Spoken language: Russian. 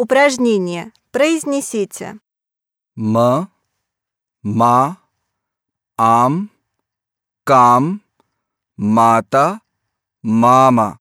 Упражнение. Произнесите. М, ма, ам, кам, мата, мама.